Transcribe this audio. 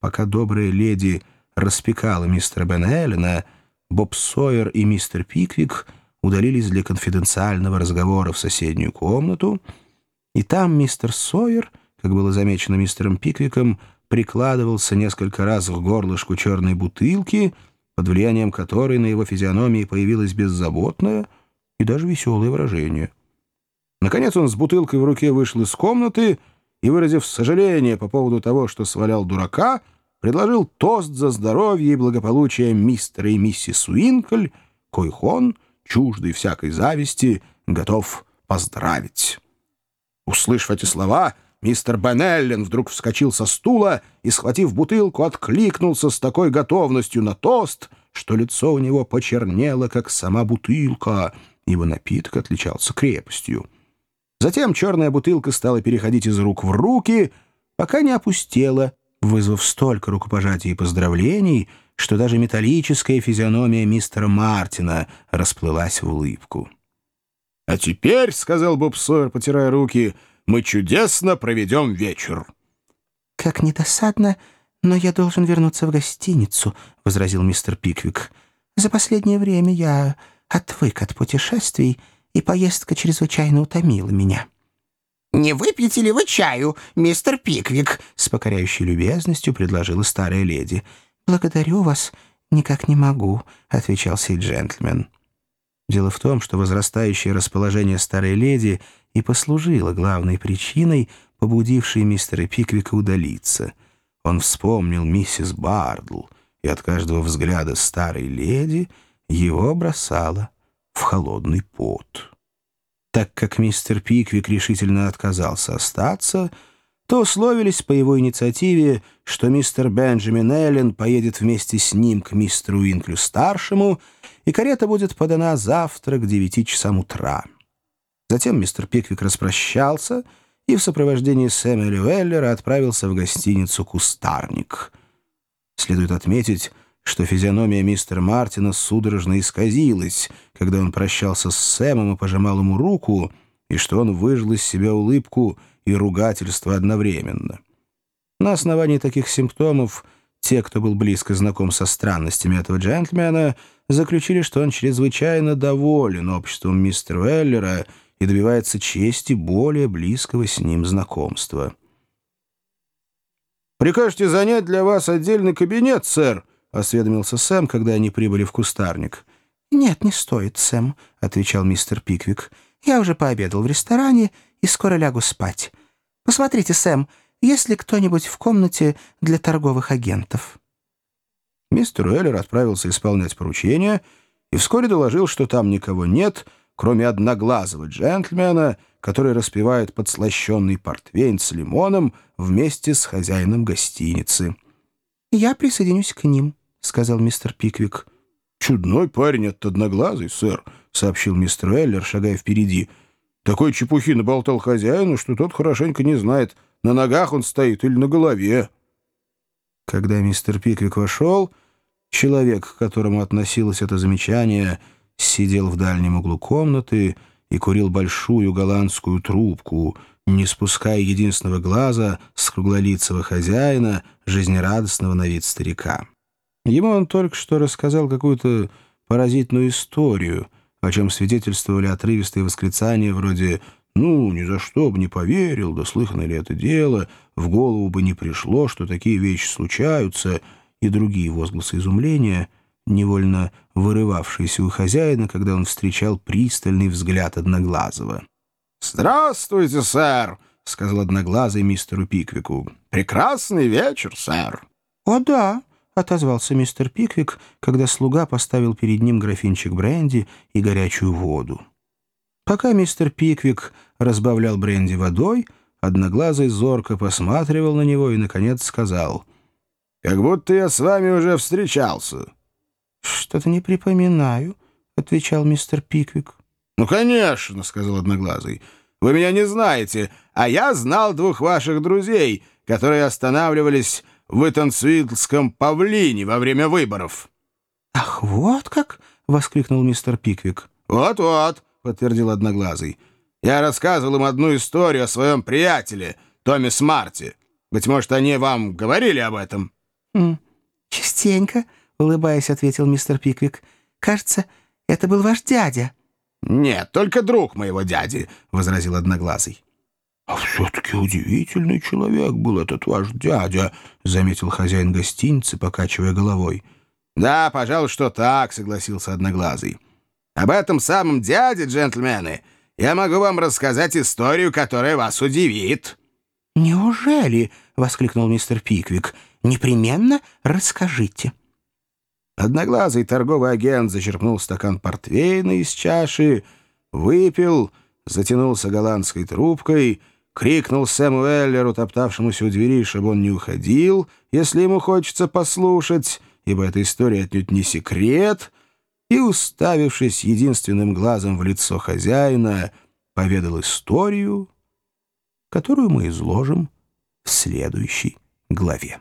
пока добрая леди распекала мистера Бен Эллена, Боб Сойер и мистер Пиквик удалились для конфиденциального разговора в соседнюю комнату, и там мистер Сойер, как было замечено мистером Пиквиком, прикладывался несколько раз к горлышку черной бутылки, под влиянием которой на его физиономии появилось беззаботное и даже веселое выражение. Наконец он с бутылкой в руке вышел из комнаты и, выразив сожаление по поводу того, что свалял дурака, предложил тост за здоровье и благополучие мистера и миссис Уинкль, коих он, чуждый всякой зависти, готов поздравить. Услышав эти слова, мистер Бенеллен вдруг вскочил со стула и, схватив бутылку, откликнулся с такой готовностью на тост, что лицо у него почернело, как сама бутылка, ибо напиток отличался крепостью. Затем черная бутылка стала переходить из рук в руки, пока не опустела, вызвав столько рукопожатий и поздравлений, что даже металлическая физиономия мистера Мартина расплылась в улыбку. «А теперь, — сказал Боб Сойер, потирая руки, — мы чудесно проведем вечер». «Как недосадно, но я должен вернуться в гостиницу», — возразил мистер Пиквик. «За последнее время я отвык от путешествий, — и поездка чрезвычайно утомила меня». «Не выпьете ли вы чаю, мистер Пиквик?» — с покоряющей любезностью предложила старая леди. «Благодарю вас, никак не могу», — отвечал сей джентльмен. Дело в том, что возрастающее расположение старой леди и послужило главной причиной, побудившей мистера Пиквика удалиться. Он вспомнил миссис Бардл, и от каждого взгляда старой леди его бросало в холодный пот. Так как мистер Пиквик решительно отказался остаться, то условились по его инициативе, что мистер Бенджамин Эллен поедет вместе с ним к мистеру Инклю-старшему, и карета будет подана завтра к девяти часам утра. Затем мистер Пиквик распрощался и в сопровождении Сэмюэля Уэллера отправился в гостиницу «Кустарник». Следует отметить, что физиономия мистера Мартина судорожно исказилась, когда он прощался с Сэмом и пожимал ему руку, и что он выжил из себя улыбку и ругательство одновременно. На основании таких симптомов те, кто был близко знаком со странностями этого джентльмена, заключили, что он чрезвычайно доволен обществом мистера Эллера и добивается чести более близкого с ним знакомства. «Прикажете занять для вас отдельный кабинет, сэр?» — осведомился Сэм, когда они прибыли в кустарник. «Нет, не стоит, Сэм», — отвечал мистер Пиквик. «Я уже пообедал в ресторане и скоро лягу спать. Посмотрите, Сэм, есть ли кто-нибудь в комнате для торговых агентов?» Мистер Уэллер отправился исполнять поручение и вскоре доложил, что там никого нет, кроме одноглазого джентльмена, который распивает подслащенный портвейн с лимоном вместе с хозяином гостиницы. «Я присоединюсь к ним», — сказал мистер Пиквик. «Чудной парень этот одноглазый, сэр», — сообщил мистер Эллер, шагая впереди. «Такой чепухи наболтал хозяину, что тот хорошенько не знает, на ногах он стоит или на голове». Когда мистер Пиквик вошел, человек, к которому относилось это замечание, сидел в дальнем углу комнаты и курил большую голландскую трубку, не спуская единственного глаза с круглолицего хозяина, жизнерадостного на вид старика. Ему он только что рассказал какую-то поразительную историю, о чем свидетельствовали отрывистые восклицания вроде «Ну, ни за что бы не поверил, да слыхано ли это дело, в голову бы не пришло, что такие вещи случаются» и другие возгласы изумления, невольно вырывавшиеся у хозяина, когда он встречал пристальный взгляд Одноглазого. «Здравствуйте, сэр!» — сказал Одноглазый мистеру Пиквику. «Прекрасный вечер, сэр!» «О, да!» — отозвался мистер Пиквик, когда слуга поставил перед ним графинчик бренди и горячую воду. Пока мистер Пиквик разбавлял бренди водой, Одноглазый зорко посматривал на него и, наконец, сказал, «Как будто я с вами уже встречался». «Что-то не припоминаю», — отвечал мистер Пиквик. «Ну, конечно», — сказал Одноглазый. «Вы меня не знаете, а я знал двух ваших друзей, которые останавливались в Итансвидлском павлине во время выборов». «Ах, вот как!» — воскликнул мистер Пиквик. «Вот-вот», — подтвердил Одноглазый. «Я рассказывал им одну историю о своем приятеле, Томе Смарте. Быть может, они вам говорили об этом?» «Хм, «Частенько», — улыбаясь, ответил мистер Пиквик. «Кажется, это был ваш дядя». «Нет, только друг моего дяди», — возразил Одноглазый. «А все-таки удивительный человек был этот ваш дядя», — заметил хозяин гостиницы, покачивая головой. «Да, пожалуй, что так», — согласился Одноглазый. «Об этом самом дяде, джентльмены, я могу вам рассказать историю, которая вас удивит». «Неужели?» — воскликнул мистер Пиквик. «Непременно расскажите». Одноглазый торговый агент зачерпнул стакан портвейна из чаши, выпил, затянулся голландской трубкой, крикнул Сэму Эллеру, топтавшемуся у двери, чтобы он не уходил, если ему хочется послушать, ибо эта история отнюдь не секрет, и, уставившись единственным глазом в лицо хозяина, поведал историю, которую мы изложим в следующей главе.